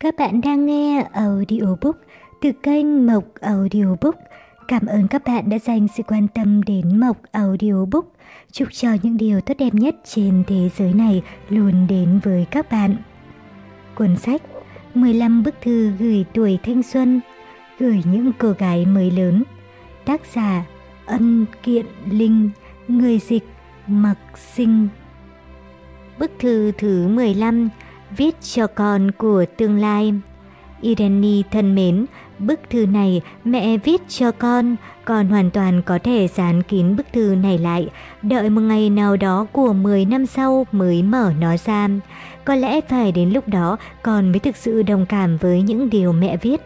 Các bạn đang nghe audiobook từ kênh Mộc Audiobook. Cảm ơn các bạn đã dành sự quan tâm đến Mộc Audiobook. Chúc cho những điều tốt đẹp nhất trên thế giới này luôn đến với các bạn. Cuốn sách 15 bức thư gửi tuổi thanh xuân, gửi những cô gái mới lớn. Tác giả Ân Kiện Linh, người dịch Mặc Sinh. Bức thư thứ 15 viết cho con của tương lai. Irene thân mến, bức thư này mẹ viết cho con, con hoàn toàn có thể dán kín bức thư này lại, đợi một ngày nào đó của 10 năm sau mới mở nó ra. Có lẽ phải đến lúc đó con mới thực sự đồng cảm với những điều mẹ viết.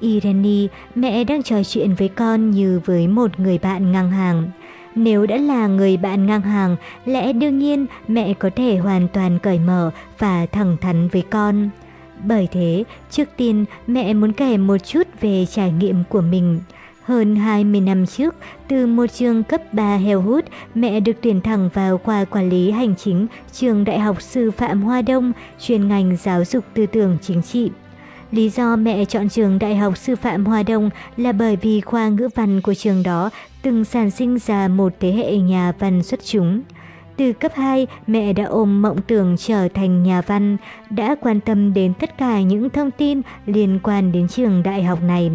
Irene, mẹ đang trò chuyện với con như với một người bạn ngang hàng. Nếu đã là người bạn ngang hàng, lẽ đương nhiên mẹ có thể hoàn toàn cởi mở và thẳng thắn với con. Bởi thế, trước tiên mẹ muốn kể một chút về trải nghiệm của mình. Hơn 20 năm trước, từ một trường cấp 3 heo hút, mẹ được tuyển thẳng vào khoa quản lý hành chính trường Đại học Sư phạm Hoa Đông, chuyên ngành giáo dục tư tưởng chính trị. Lý do mẹ chọn trường Đại học Sư phạm Hoa Đông là bởi vì khoa ngữ văn của trường đó từng sản sinh ra một thế hệ nhà văn xuất chúng. Từ cấp 2, mẹ đã ôm mộng tưởng trở thành nhà văn, đã quan tâm đến tất cả những thông tin liên quan đến trường đại học này.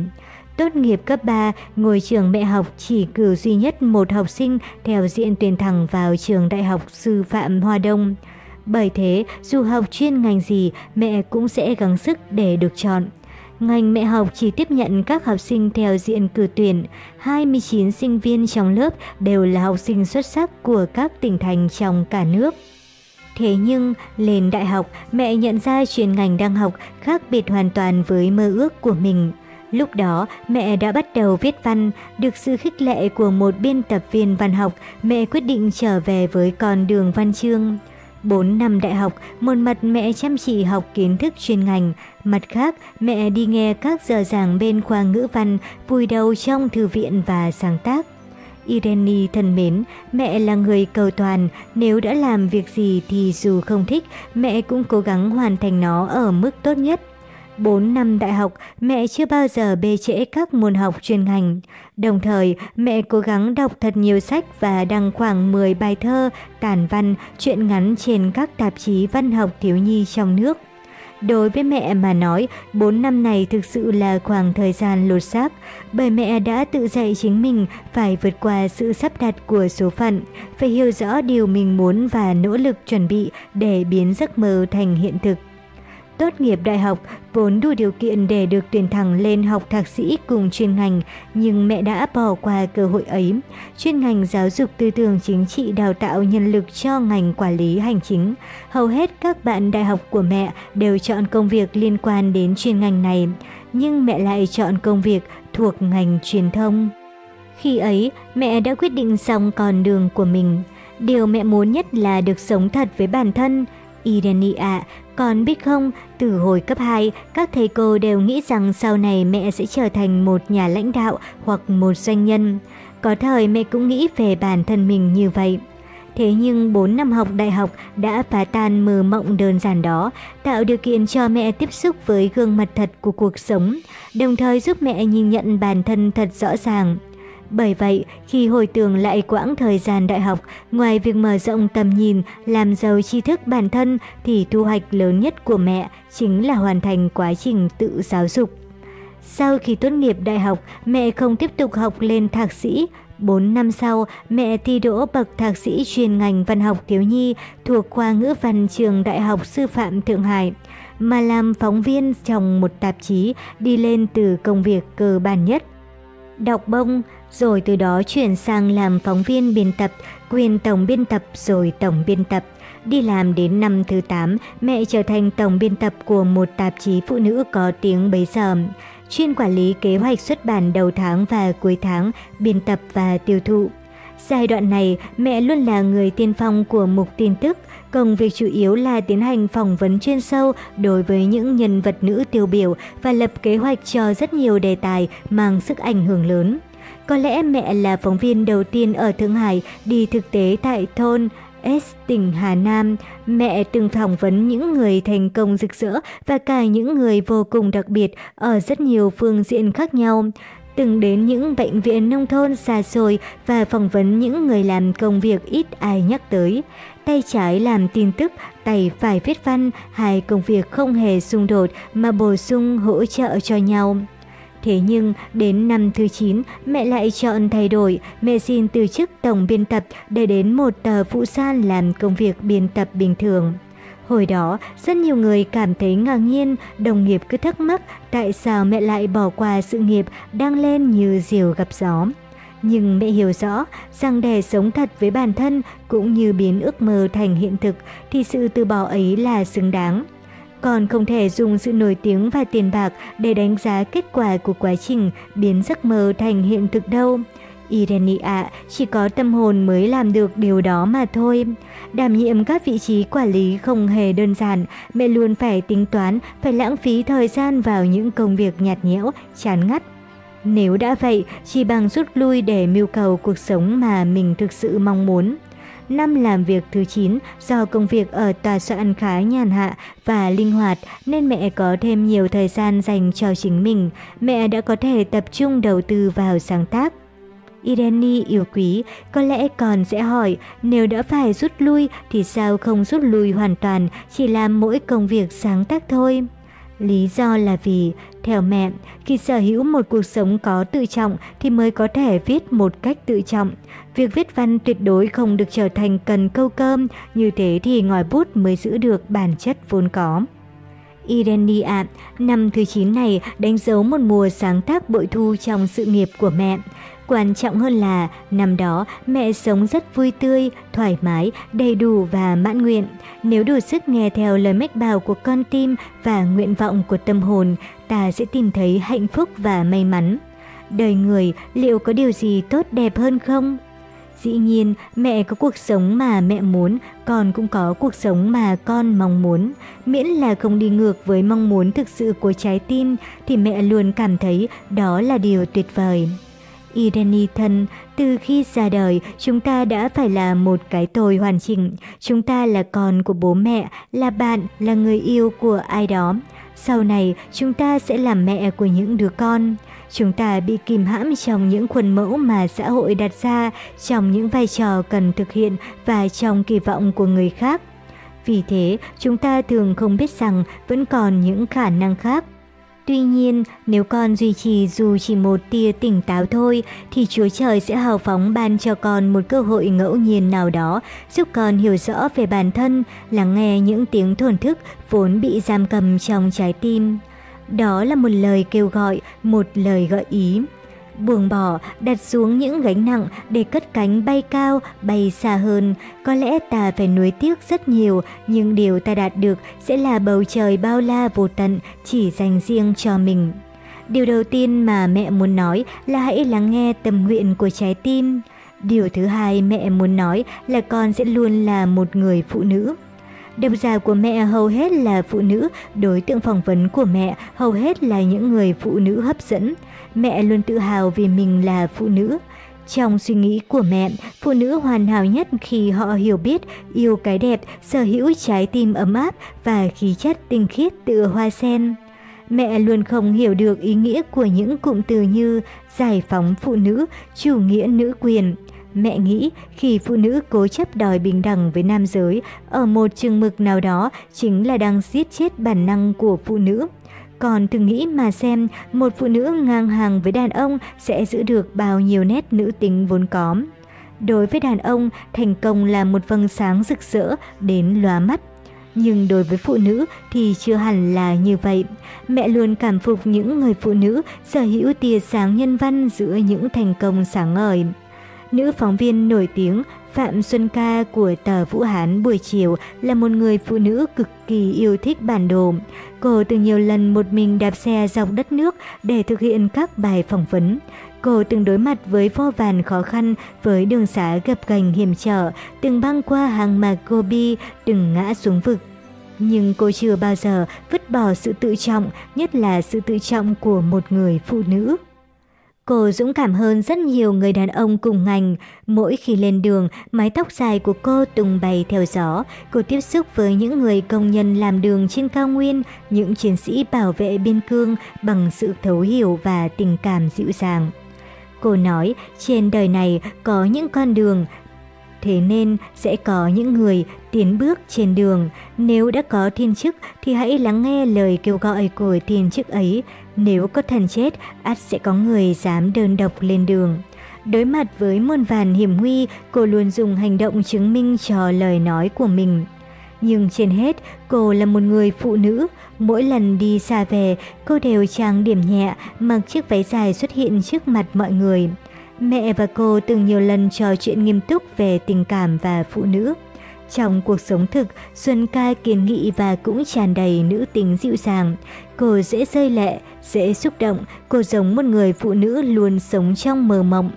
Tốt nghiệp cấp 3, ngôi trường mẹ học chỉ cử duy nhất một học sinh theo diện tuyển thẳng vào trường đại học sư phạm Hoa Đông. Bởi thế, dù học chuyên ngành gì, mẹ cũng sẽ gắng sức để được chọn. Ngành mẹ học chỉ tiếp nhận các học sinh theo diện cử tuyển, 29 sinh viên trong lớp đều là học sinh xuất sắc của các tỉnh thành trong cả nước. Thế nhưng, lên đại học, mẹ nhận ra chuyên ngành đang học khác biệt hoàn toàn với mơ ước của mình. Lúc đó, mẹ đã bắt đầu viết văn, được sự khích lệ của một biên tập viên văn học, mẹ quyết định trở về với con đường văn chương. 4 năm đại học, một mặt mẹ chăm chỉ học kiến thức chuyên ngành, mặt khác mẹ đi nghe các giờ giảng bên khoa ngữ văn, vùi đầu trong thư viện và sáng tác. Irene thân mến, mẹ là người cầu toàn, nếu đã làm việc gì thì dù không thích, mẹ cũng cố gắng hoàn thành nó ở mức tốt nhất. 4 năm đại học, mẹ chưa bao giờ bê trễ các môn học chuyên ngành. Đồng thời, mẹ cố gắng đọc thật nhiều sách và đăng khoảng 10 bài thơ, tản văn, truyện ngắn trên các tạp chí văn học thiếu nhi trong nước. Đối với mẹ mà nói, 4 năm này thực sự là khoảng thời gian lột xác, bởi mẹ đã tự dạy chính mình phải vượt qua sự sắp đặt của số phận, phải hiểu rõ điều mình muốn và nỗ lực chuẩn bị để biến giấc mơ thành hiện thực. Tốt nghiệp đại học, vốn đủ điều kiện để được tuyển thẳng lên học thạc sĩ cùng chuyên ngành, nhưng mẹ đã bỏ qua cơ hội ấy. Chuyên ngành giáo dục tư tưởng chính trị đào tạo nhân lực cho ngành quản lý hành chính. Hầu hết các bạn đại học của mẹ đều chọn công việc liên quan đến chuyên ngành này, nhưng mẹ lại chọn công việc thuộc ngành truyền thông. Khi ấy, mẹ đã quyết định xong con đường của mình. Điều mẹ muốn nhất là được sống thật với bản thân, Irenia, còn biết không, từ hồi cấp 2, các thầy cô đều nghĩ rằng sau này mẹ sẽ trở thành một nhà lãnh đạo hoặc một doanh nhân. Có thời mẹ cũng nghĩ về bản thân mình như vậy. Thế nhưng 4 năm học đại học đã phá tan mơ mộng đơn giản đó, tạo điều kiện cho mẹ tiếp xúc với gương mặt thật của cuộc sống, đồng thời giúp mẹ nhìn nhận bản thân thật rõ ràng. Bởi vậy, khi hồi tưởng lại quãng thời gian đại học, ngoài việc mở rộng tầm nhìn, làm giàu tri thức bản thân thì thu hoạch lớn nhất của mẹ chính là hoàn thành quá trình tự giáo dục. Sau khi tốt nghiệp đại học, mẹ không tiếp tục học lên thạc sĩ. 4 năm sau, mẹ thi đỗ bậc thạc sĩ chuyên ngành văn học thiếu nhi thuộc khoa ngữ văn trường Đại học Sư phạm Thượng Hải, mà làm phóng viên trong một tạp chí đi lên từ công việc cơ bản nhất. Đọc bông, rồi từ đó chuyển sang làm phóng viên biên tập, quyền tổng biên tập rồi tổng biên tập. Đi làm đến năm thứ 8, mẹ trở thành tổng biên tập của một tạp chí phụ nữ có tiếng bấy giờ, chuyên quản lý kế hoạch xuất bản đầu tháng và cuối tháng, biên tập và tiêu thụ. Giai đoạn này, mẹ luôn là người tiên phong của mục tin tức, công việc chủ yếu là tiến hành phỏng vấn chuyên sâu đối với những nhân vật nữ tiêu biểu và lập kế hoạch cho rất nhiều đề tài mang sức ảnh hưởng lớn. Có lẽ mẹ là phóng viên đầu tiên ở Thượng Hải đi thực tế tại thôn S tỉnh Hà Nam, mẹ từng phỏng vấn những người thành công rực rỡ và cả những người vô cùng đặc biệt ở rất nhiều phương diện khác nhau. Từng đến những bệnh viện nông thôn xa xôi và phỏng vấn những người làm công việc ít ai nhắc tới. Tay trái làm tin tức, tay phải viết văn, hai công việc không hề xung đột mà bổ sung hỗ trợ cho nhau. Thế nhưng, đến năm thứ 9, mẹ lại chọn thay đổi, mẹ xin từ chức tổng biên tập để đến một tờ phụ san làm công việc biên tập bình thường. Hồi đó, rất nhiều người cảm thấy ngạc nhiên, đồng nghiệp cứ thắc mắc tại sao mẹ lại bỏ qua sự nghiệp đang lên như diều gặp gió. Nhưng mẹ hiểu rõ rằng để sống thật với bản thân cũng như biến ước mơ thành hiện thực thì sự từ bỏ ấy là xứng đáng. Còn không thể dùng sự nổi tiếng và tiền bạc để đánh giá kết quả của quá trình biến giấc mơ thành hiện thực đâu. Irenia chỉ có tâm hồn mới làm được điều đó mà thôi. Đảm nhiệm các vị trí quản lý không hề đơn giản, mẹ luôn phải tính toán, phải lãng phí thời gian vào những công việc nhạt nhẽo, chán ngắt. Nếu đã vậy, chỉ bằng rút lui để mưu cầu cuộc sống mà mình thực sự mong muốn. Năm làm việc thứ 9, do công việc ở tòa soạn khá nhàn hạ và linh hoạt nên mẹ có thêm nhiều thời gian dành cho chính mình. Mẹ đã có thể tập trung đầu tư vào sáng tác. Irene yêu quý, có lẽ còn sẽ hỏi nếu đã phải rút lui thì sao không rút lui hoàn toàn, chỉ làm mỗi công việc sáng tác thôi. Lý do là vì, theo mẹ, khi sở hữu một cuộc sống có tự trọng thì mới có thể viết một cách tự trọng. Việc viết văn tuyệt đối không được trở thành cần câu cơm, như thế thì ngòi bút mới giữ được bản chất vốn có. Irenia, năm thứ 9 này đánh dấu một mùa sáng tác bội thu trong sự nghiệp của mẹ. Quan trọng hơn là năm đó mẹ sống rất vui tươi, thoải mái, đầy đủ và mãn nguyện. Nếu đủ sức nghe theo lời mách bảo của con tim và nguyện vọng của tâm hồn, ta sẽ tìm thấy hạnh phúc và may mắn. Đời người liệu có điều gì tốt đẹp hơn không? Dĩ nhiên, mẹ có cuộc sống mà mẹ muốn, con cũng có cuộc sống mà con mong muốn. Miễn là không đi ngược với mong muốn thực sự của trái tim, thì mẹ luôn cảm thấy đó là điều tuyệt vời. Irene thân, từ khi ra đời, chúng ta đã phải là một cái tôi hoàn chỉnh. Chúng ta là con của bố mẹ, là bạn, là người yêu của ai đó. Sau này, chúng ta sẽ làm mẹ của những đứa con. Chúng ta bị kìm hãm trong những khuôn mẫu mà xã hội đặt ra, trong những vai trò cần thực hiện và trong kỳ vọng của người khác. Vì thế, chúng ta thường không biết rằng vẫn còn những khả năng khác. Tuy nhiên, nếu con duy trì dù chỉ một tia tỉnh táo thôi, thì Chúa Trời sẽ hào phóng ban cho con một cơ hội ngẫu nhiên nào đó, giúp con hiểu rõ về bản thân, lắng nghe những tiếng thổn thức vốn bị giam cầm trong trái tim. Đó là một lời kêu gọi, một lời gợi ý buông bỏ, đặt xuống những gánh nặng để cất cánh bay cao, bay xa hơn. Có lẽ ta phải nuối tiếc rất nhiều, nhưng điều ta đạt được sẽ là bầu trời bao la vô tận, chỉ dành riêng cho mình. Điều đầu tiên mà mẹ muốn nói là hãy lắng nghe tâm nguyện của trái tim. Điều thứ hai mẹ muốn nói là con sẽ luôn là một người phụ nữ. Độc giả của mẹ hầu hết là phụ nữ, đối tượng phỏng vấn của mẹ hầu hết là những người phụ nữ hấp dẫn. Mẹ luôn tự hào vì mình là phụ nữ. Trong suy nghĩ của mẹ, phụ nữ hoàn hảo nhất khi họ hiểu biết, yêu cái đẹp, sở hữu trái tim ấm áp và khí chất tinh khiết tựa hoa sen. Mẹ luôn không hiểu được ý nghĩa của những cụm từ như giải phóng phụ nữ, chủ nghĩa nữ quyền. Mẹ nghĩ khi phụ nữ cố chấp đòi bình đẳng với nam giới, ở một chừng mực nào đó chính là đang giết chết bản năng của phụ nữ. Còn thử nghĩ mà xem, một phụ nữ ngang hàng với đàn ông sẽ giữ được bao nhiêu nét nữ tính vốn có. Đối với đàn ông, thành công là một vầng sáng rực rỡ đến lóa mắt. Nhưng đối với phụ nữ thì chưa hẳn là như vậy. Mẹ luôn cảm phục những người phụ nữ sở hữu tia sáng nhân văn giữa những thành công sáng ngời. Nữ phóng viên nổi tiếng Phạm Xuân Ca của tờ Vũ Hán buổi chiều là một người phụ nữ cực kỳ yêu thích bản đồ. Cô từng nhiều lần một mình đạp xe dọc đất nước để thực hiện các bài phỏng vấn. Cô từng đối mặt với vô vàn khó khăn với đường xá gập ghềnh hiểm trở, từng băng qua hàng mạc Gobi, từng ngã xuống vực. Nhưng cô chưa bao giờ vứt bỏ sự tự trọng, nhất là sự tự trọng của một người phụ nữ. Cô dũng cảm hơn rất nhiều người đàn ông cùng ngành. Mỗi khi lên đường, mái tóc dài của cô tung bay theo gió. Cô tiếp xúc với những người công nhân làm đường trên cao nguyên, những chiến sĩ bảo vệ biên cương bằng sự thấu hiểu và tình cảm dịu dàng. Cô nói, trên đời này có những con đường, thế nên sẽ có những người tiến bước trên đường. Nếu đã có thiên chức thì hãy lắng nghe lời kêu gọi của thiên chức ấy. Nếu có thần chết, ắt sẽ có người dám đơn độc lên đường. Đối mặt với muôn vàn hiểm nguy, cô luôn dùng hành động chứng minh cho lời nói của mình. Nhưng trên hết, cô là một người phụ nữ. Mỗi lần đi xa về, cô đều trang điểm nhẹ, mặc chiếc váy dài xuất hiện trước mặt mọi người. Mẹ và cô từng nhiều lần trò chuyện nghiêm túc về tình cảm và phụ nữ. Trong cuộc sống thực, Xuân ca kiên nghị và cũng tràn đầy nữ tính dịu dàng. Cô dễ rơi lệ, dễ xúc động, cô giống một người phụ nữ luôn sống trong mơ mộng.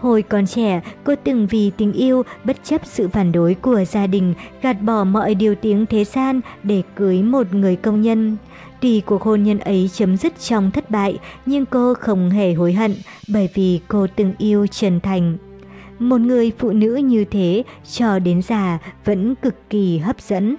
Hồi còn trẻ, cô từng vì tình yêu, bất chấp sự phản đối của gia đình, gạt bỏ mọi điều tiếng thế gian để cưới một người công nhân. Tuy cuộc hôn nhân ấy chấm dứt trong thất bại, nhưng cô không hề hối hận bởi vì cô từng yêu chân thành. Một người phụ nữ như thế cho đến già vẫn cực kỳ hấp dẫn.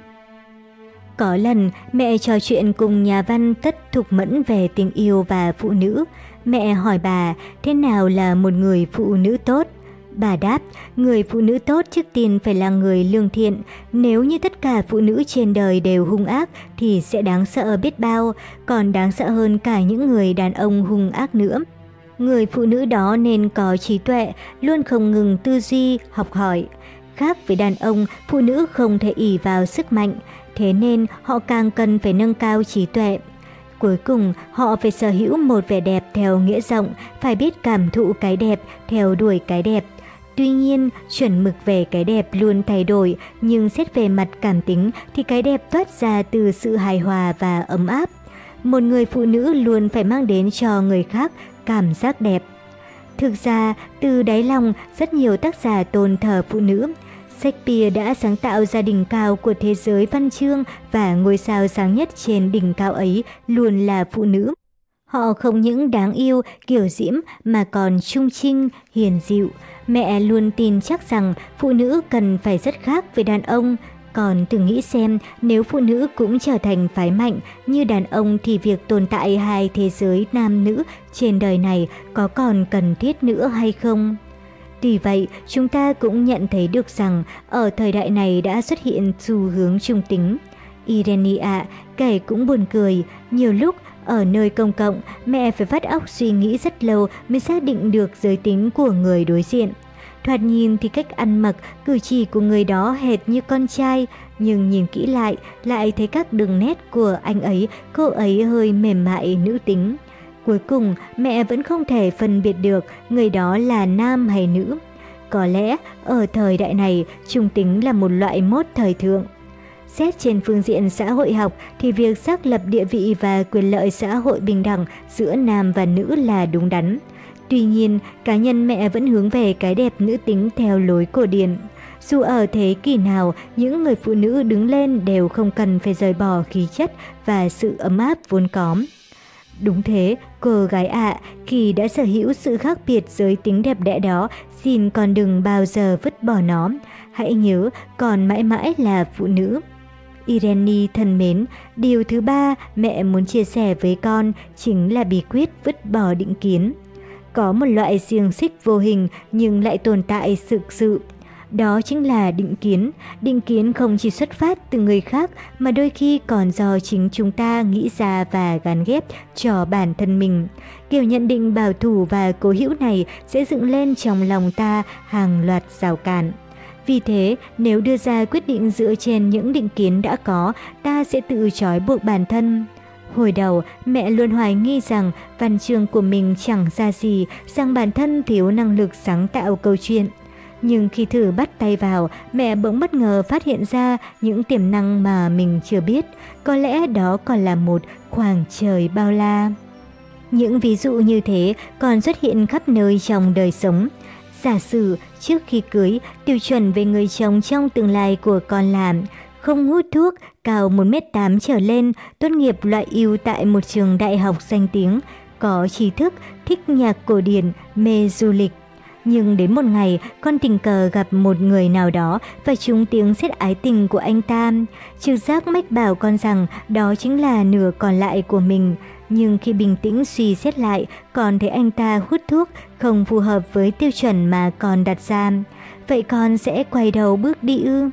Có lần mẹ trò chuyện cùng nhà văn Tất Thục Mẫn về tình yêu và phụ nữ. Mẹ hỏi bà thế nào là một người phụ nữ tốt? Bà đáp, người phụ nữ tốt trước tiên phải là người lương thiện. Nếu như tất cả phụ nữ trên đời đều hung ác thì sẽ đáng sợ biết bao, còn đáng sợ hơn cả những người đàn ông hung ác nữa. Người phụ nữ đó nên có trí tuệ, luôn không ngừng tư duy, học hỏi. Khác với đàn ông, phụ nữ không thể ỷ vào sức mạnh, thế nên họ càng cần phải nâng cao trí tuệ. Cuối cùng, họ phải sở hữu một vẻ đẹp theo nghĩa rộng, phải biết cảm thụ cái đẹp, theo đuổi cái đẹp. Tuy nhiên, chuẩn mực về cái đẹp luôn thay đổi, nhưng xét về mặt cảm tính thì cái đẹp toát ra từ sự hài hòa và ấm áp. Một người phụ nữ luôn phải mang đến cho người khác cảm giác đẹp. Thực ra, từ đáy lòng, rất nhiều tác giả tôn thờ phụ nữ. Shakespeare đã sáng tạo ra đỉnh cao của thế giới văn chương và ngôi sao sáng nhất trên đỉnh cao ấy luôn là phụ nữ. Họ không những đáng yêu, kiểu diễm mà còn trung trinh, hiền dịu. Mẹ luôn tin chắc rằng phụ nữ cần phải rất khác với đàn ông, còn thử nghĩ xem nếu phụ nữ cũng trở thành phái mạnh như đàn ông thì việc tồn tại hai thế giới nam nữ trên đời này có còn cần thiết nữa hay không? Tuy vậy, chúng ta cũng nhận thấy được rằng ở thời đại này đã xuất hiện xu hướng trung tính. Irenia kể cũng buồn cười, nhiều lúc ở nơi công cộng, mẹ phải vắt óc suy nghĩ rất lâu mới xác định được giới tính của người đối diện. Thoạt nhìn thì cách ăn mặc, cử chỉ của người đó hệt như con trai, nhưng nhìn kỹ lại, lại thấy các đường nét của anh ấy, cô ấy hơi mềm mại nữ tính. Cuối cùng, mẹ vẫn không thể phân biệt được người đó là nam hay nữ. Có lẽ, ở thời đại này, trung tính là một loại mốt thời thượng. Xét trên phương diện xã hội học thì việc xác lập địa vị và quyền lợi xã hội bình đẳng giữa nam và nữ là đúng đắn. Tuy nhiên, cá nhân mẹ vẫn hướng về cái đẹp nữ tính theo lối cổ điển. Dù ở thế kỷ nào, những người phụ nữ đứng lên đều không cần phải rời bỏ khí chất và sự ấm áp vốn có. Đúng thế, cô gái ạ, khi đã sở hữu sự khác biệt giới tính đẹp đẽ đó, xin con đừng bao giờ vứt bỏ nó. Hãy nhớ, còn mãi mãi là phụ nữ. Irene thân mến, điều thứ ba mẹ muốn chia sẻ với con chính là bí quyết vứt bỏ định kiến. Có một loại xiềng xích vô hình nhưng lại tồn tại thực sự. Đó chính là định kiến. Định kiến không chỉ xuất phát từ người khác mà đôi khi còn do chính chúng ta nghĩ ra và gắn ghép cho bản thân mình. Kiểu nhận định bảo thủ và cố hữu này sẽ dựng lên trong lòng ta hàng loạt rào cản. Vì thế, nếu đưa ra quyết định dựa trên những định kiến đã có, ta sẽ tự trói buộc bản thân. Hồi đầu, mẹ luôn hoài nghi rằng văn chương của mình chẳng ra gì, rằng bản thân thiếu năng lực sáng tạo câu chuyện. Nhưng khi thử bắt tay vào, mẹ bỗng bất ngờ phát hiện ra những tiềm năng mà mình chưa biết. Có lẽ đó còn là một khoảng trời bao la. Những ví dụ như thế còn xuất hiện khắp nơi trong đời sống. Giả sử trước khi cưới, tiêu chuẩn về người chồng trong tương lai của con làm không hút thuốc, cao 1m8 trở lên, tốt nghiệp loại ưu tại một trường đại học danh tiếng, có trí thức, thích nhạc cổ điển, mê du lịch. Nhưng đến một ngày, con tình cờ gặp một người nào đó và trúng tiếng xét ái tình của anh ta. Trực giác mách bảo con rằng đó chính là nửa còn lại của mình. Nhưng khi bình tĩnh suy xét lại, con thấy anh ta hút thuốc không phù hợp với tiêu chuẩn mà con đặt ra. Vậy con sẽ quay đầu bước đi ư?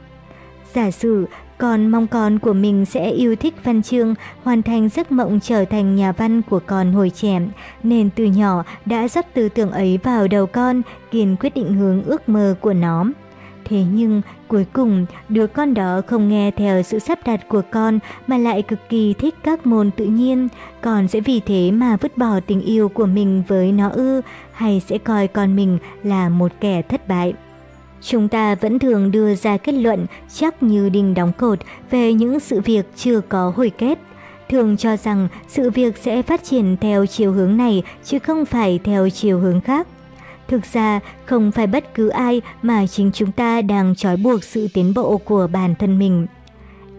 Giả sử con mong con của mình sẽ yêu thích văn chương, hoàn thành giấc mộng trở thành nhà văn của con hồi trẻ, nên từ nhỏ đã dắt tư tưởng ấy vào đầu con, kiên quyết định hướng ước mơ của nó. Thế nhưng, cuối cùng, đứa con đó không nghe theo sự sắp đặt của con mà lại cực kỳ thích các môn tự nhiên. Con sẽ vì thế mà vứt bỏ tình yêu của mình với nó ư, hay sẽ coi con mình là một kẻ thất bại. Chúng ta vẫn thường đưa ra kết luận chắc như đinh đóng cột về những sự việc chưa có hồi kết. Thường cho rằng sự việc sẽ phát triển theo chiều hướng này chứ không phải theo chiều hướng khác. Thực ra, không phải bất cứ ai mà chính chúng ta đang trói buộc sự tiến bộ của bản thân mình.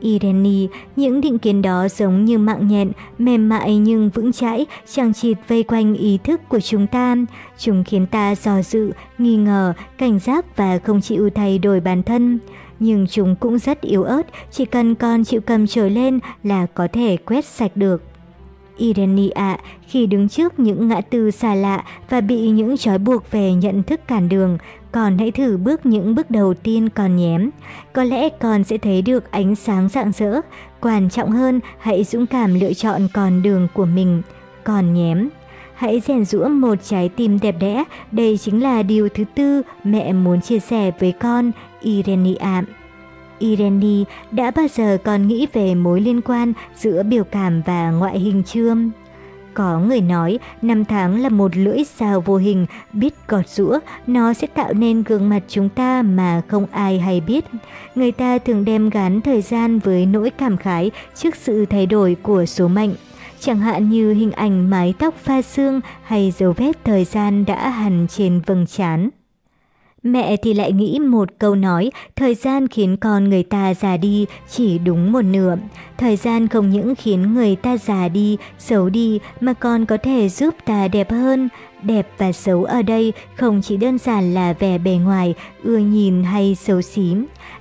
Irene, những định kiến đó giống như mạng nhện, mềm mại nhưng vững chãi, chẳng chịt vây quanh ý thức của chúng ta. Chúng khiến ta dò dự, nghi ngờ, cảnh giác và không chịu thay đổi bản thân. Nhưng chúng cũng rất yếu ớt, chỉ cần con chịu cầm trời lên là có thể quét sạch được. Irene ạ, khi đứng trước những ngã tư xa lạ và bị những trói buộc về nhận thức cản đường, còn hãy thử bước những bước đầu tiên còn nhém. Có lẽ con sẽ thấy được ánh sáng rạng rỡ. Quan trọng hơn, hãy dũng cảm lựa chọn con đường của mình. Còn nhém. Hãy rèn rũa một trái tim đẹp đẽ. Đây chính là điều thứ tư mẹ muốn chia sẻ với con, Irene ạ. Irene, đã bao giờ con nghĩ về mối liên quan giữa biểu cảm và ngoại hình chưa? Có người nói năm tháng là một lưỡi dao vô hình biết gọt rũa, nó sẽ tạo nên gương mặt chúng ta mà không ai hay biết. Người ta thường đem gắn thời gian với nỗi cảm khái trước sự thay đổi của số mệnh. Chẳng hạn như hình ảnh mái tóc pha xương hay dấu vết thời gian đã hằn trên vầng trán. Mẹ thì lại nghĩ một câu nói, thời gian khiến con người ta già đi chỉ đúng một nửa. Thời gian không những khiến người ta già đi, xấu đi mà còn có thể giúp ta đẹp hơn. Đẹp và xấu ở đây không chỉ đơn giản là vẻ bề ngoài, ưa nhìn hay xấu xí.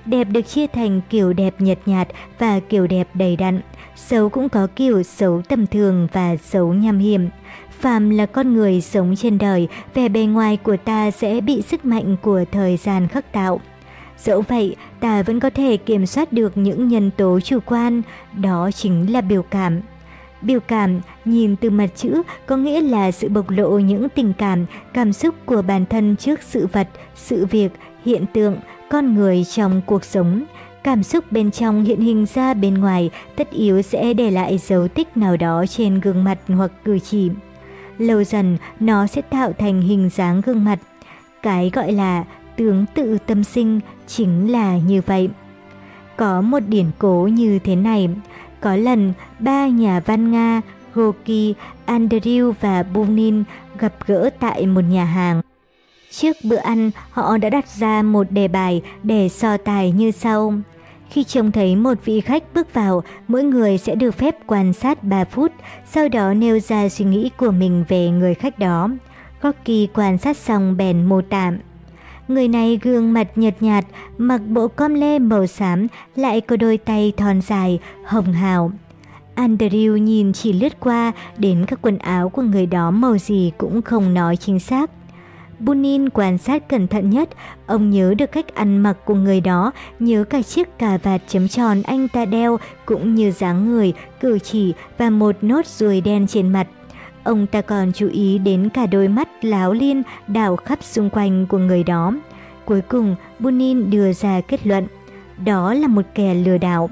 Đẹp được chia thành kiểu đẹp nhật nhạt và kiểu đẹp đầy đặn. Xấu cũng có kiểu xấu tầm thường và xấu nham hiểm. Phàm là con người sống trên đời, vẻ bề ngoài của ta sẽ bị sức mạnh của thời gian khắc tạo. Dẫu vậy, ta vẫn có thể kiểm soát được những nhân tố chủ quan, đó chính là biểu cảm. Biểu cảm, nhìn từ mặt chữ, có nghĩa là sự bộc lộ những tình cảm, cảm xúc của bản thân trước sự vật, sự việc, hiện tượng, con người trong cuộc sống. Cảm xúc bên trong hiện hình ra bên ngoài tất yếu sẽ để lại dấu tích nào đó trên gương mặt hoặc cử chỉ lâu dần nó sẽ tạo thành hình dáng gương mặt. Cái gọi là tướng tự tâm sinh chính là như vậy. Có một điển cố như thế này, có lần ba nhà văn Nga Gorky, Andrew và Bunin gặp gỡ tại một nhà hàng. Trước bữa ăn, họ đã đặt ra một đề bài để so tài như sau. Khi trông thấy một vị khách bước vào, mỗi người sẽ được phép quan sát 3 phút, sau đó nêu ra suy nghĩ của mình về người khách đó. Rocky quan sát xong bèn mô tạm. Người này gương mặt nhợt nhạt, mặc bộ com lê màu xám, lại có đôi tay thon dài, hồng hào. Andrew nhìn chỉ lướt qua, đến các quần áo của người đó màu gì cũng không nói chính xác. Bunin quan sát cẩn thận nhất, ông nhớ được cách ăn mặc của người đó, nhớ cả chiếc cà vạt chấm tròn anh ta đeo, cũng như dáng người, cử chỉ và một nốt ruồi đen trên mặt. Ông ta còn chú ý đến cả đôi mắt láo liên đảo khắp xung quanh của người đó. Cuối cùng, Bunin đưa ra kết luận, đó là một kẻ lừa đảo.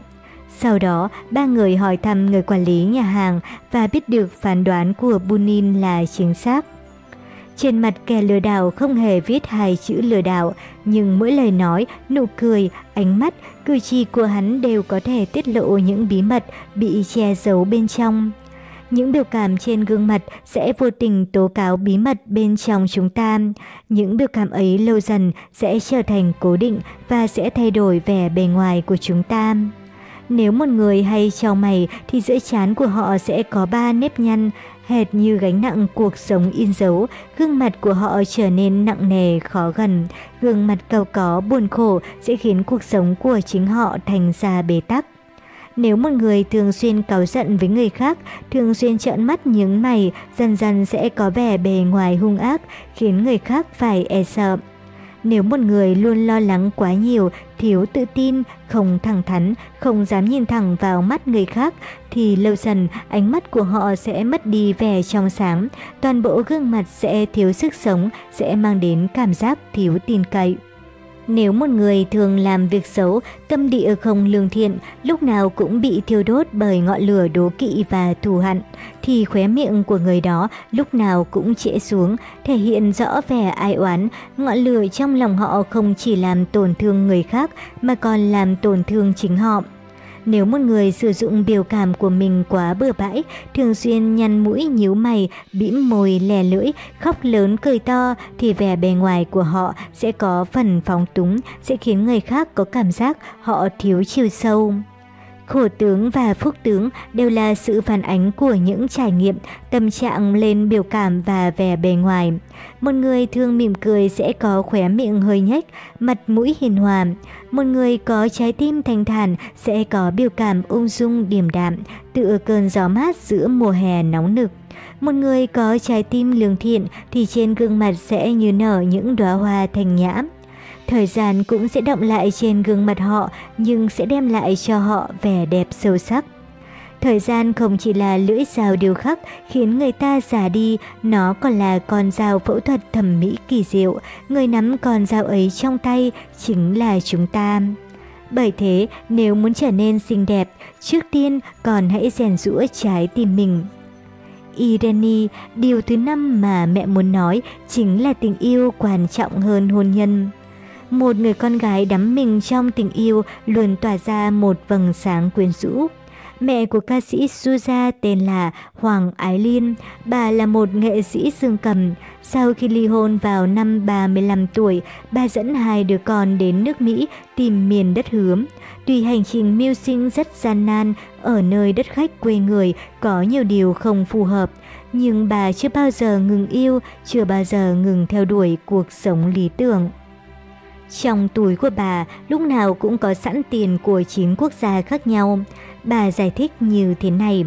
Sau đó, ba người hỏi thăm người quản lý nhà hàng và biết được phán đoán của Bunin là chính xác. Trên mặt kẻ lừa đảo không hề viết hai chữ lừa đảo, nhưng mỗi lời nói, nụ cười, ánh mắt, cử chỉ của hắn đều có thể tiết lộ những bí mật bị che giấu bên trong. Những biểu cảm trên gương mặt sẽ vô tình tố cáo bí mật bên trong chúng ta. Những biểu cảm ấy lâu dần sẽ trở thành cố định và sẽ thay đổi vẻ bề ngoài của chúng ta. Nếu một người hay trao mày thì giữa trán của họ sẽ có ba nếp nhăn, hệt như gánh nặng cuộc sống in dấu, gương mặt của họ trở nên nặng nề, khó gần. Gương mặt cao có, buồn khổ sẽ khiến cuộc sống của chính họ thành ra bế tắc. Nếu một người thường xuyên cáu giận với người khác, thường xuyên trợn mắt nhướng mày, dần dần sẽ có vẻ bề ngoài hung ác, khiến người khác phải e sợ. Nếu một người luôn lo lắng quá nhiều, thiếu tự tin, không thẳng thắn, không dám nhìn thẳng vào mắt người khác, thì lâu dần ánh mắt của họ sẽ mất đi vẻ trong sáng, toàn bộ gương mặt sẽ thiếu sức sống, sẽ mang đến cảm giác thiếu tin cậy. Nếu một người thường làm việc xấu, tâm địa không lương thiện, lúc nào cũng bị thiêu đốt bởi ngọn lửa đố kỵ và thù hận, thì khóe miệng của người đó lúc nào cũng trễ xuống, thể hiện rõ vẻ ai oán. Ngọn lửa trong lòng họ không chỉ làm tổn thương người khác mà còn làm tổn thương chính họ. Nếu một người sử dụng biểu cảm của mình quá bừa bãi, thường xuyên nhăn mũi nhíu mày, bĩm môi lè lưỡi, khóc lớn cười to thì vẻ bề ngoài của họ sẽ có phần phóng túng, sẽ khiến người khác có cảm giác họ thiếu chiều sâu. Khổ tướng và phúc tướng đều là sự phản ánh của những trải nghiệm, tâm trạng lên biểu cảm và vẻ bề ngoài. Một người thường mỉm cười sẽ có khóe miệng hơi nhếch, mặt mũi hiền hòa. Một người có trái tim thanh thản sẽ có biểu cảm ung dung điềm đạm, tựa cơn gió mát giữa mùa hè nóng nực. Một người có trái tim lương thiện thì trên gương mặt sẽ như nở những đóa hoa thanh nhã. Thời gian cũng sẽ động lại trên gương mặt họ nhưng sẽ đem lại cho họ vẻ đẹp sâu sắc. Thời gian không chỉ là lưỡi dao điều khắc khiến người ta già đi, nó còn là con dao phẫu thuật thẩm mỹ kỳ diệu. Người nắm con dao ấy trong tay chính là chúng ta. Bởi thế, nếu muốn trở nên xinh đẹp, trước tiên còn hãy rèn rũa trái tim mình. Irene, điều thứ năm mà mẹ muốn nói chính là tình yêu quan trọng hơn hôn nhân. Một người con gái đắm mình trong tình yêu luôn tỏa ra một vầng sáng quyến rũ. Mẹ của ca sĩ Suza tên là Hoàng Ái Liên, bà là một nghệ sĩ dương cầm. Sau khi ly hôn vào năm 35 tuổi, bà dẫn hai đứa con đến nước Mỹ tìm miền đất hứa. Tuy hành trình mưu sinh rất gian nan, ở nơi đất khách quê người có nhiều điều không phù hợp, nhưng bà chưa bao giờ ngừng yêu, chưa bao giờ ngừng theo đuổi cuộc sống lý tưởng. Trong túi của bà lúc nào cũng có sẵn tiền của 9 quốc gia khác nhau. Bà giải thích như thế này.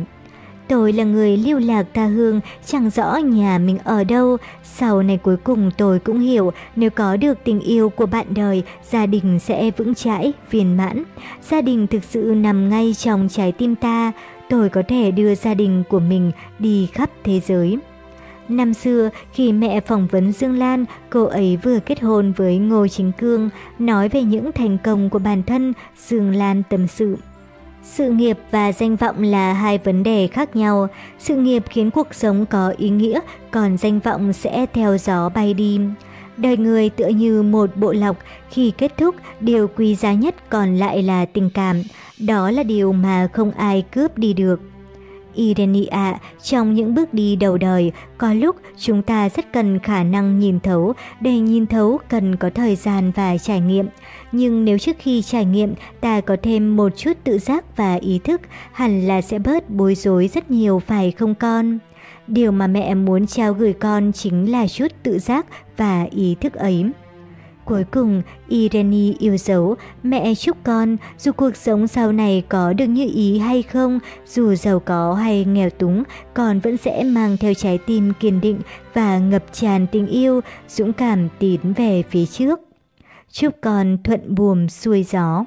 Tôi là người lưu lạc ta hương, chẳng rõ nhà mình ở đâu. Sau này cuối cùng tôi cũng hiểu nếu có được tình yêu của bạn đời, gia đình sẽ vững chãi, viên mãn. Gia đình thực sự nằm ngay trong trái tim ta. Tôi có thể đưa gia đình của mình đi khắp thế giới. Năm xưa, khi mẹ phỏng vấn Dương Lan, cô ấy vừa kết hôn với Ngô Chính Cương, nói về những thành công của bản thân, Dương Lan tâm sự. Sự nghiệp và danh vọng là hai vấn đề khác nhau. Sự nghiệp khiến cuộc sống có ý nghĩa, còn danh vọng sẽ theo gió bay đi. Đời người tựa như một bộ lọc, khi kết thúc, điều quý giá nhất còn lại là tình cảm. Đó là điều mà không ai cướp đi được. Irenia, trong những bước đi đầu đời, có lúc chúng ta rất cần khả năng nhìn thấu, để nhìn thấu cần có thời gian và trải nghiệm. Nhưng nếu trước khi trải nghiệm ta có thêm một chút tự giác và ý thức, hẳn là sẽ bớt bối rối rất nhiều phải không con? Điều mà mẹ muốn trao gửi con chính là chút tự giác và ý thức ấy. Cuối cùng, Irene yêu dấu, mẹ chúc con, dù cuộc sống sau này có được như ý hay không, dù giàu có hay nghèo túng, con vẫn sẽ mang theo trái tim kiên định và ngập tràn tình yêu, dũng cảm tiến về phía trước. Chúc con thuận buồm xuôi gió.